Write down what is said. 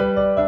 Música